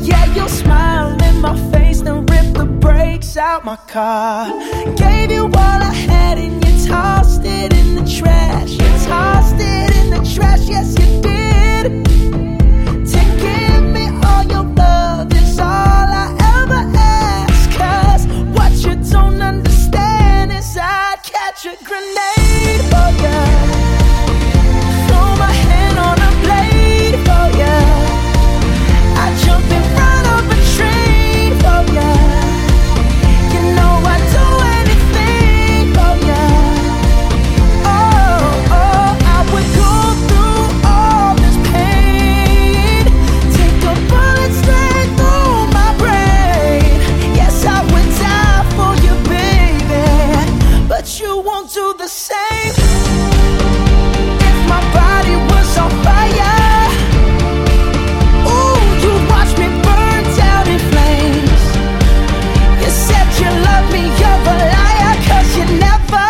yeah, you smile in my face, then rip the brakes out my car. Gave you all I had you won't do the same. If my body was on fire, ooh, you'd watch me burn down in flames. You said you me, you're a you never,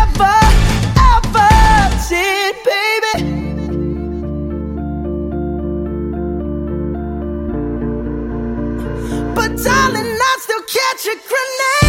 ever, ever did, baby. But darling, I still catch a grenade.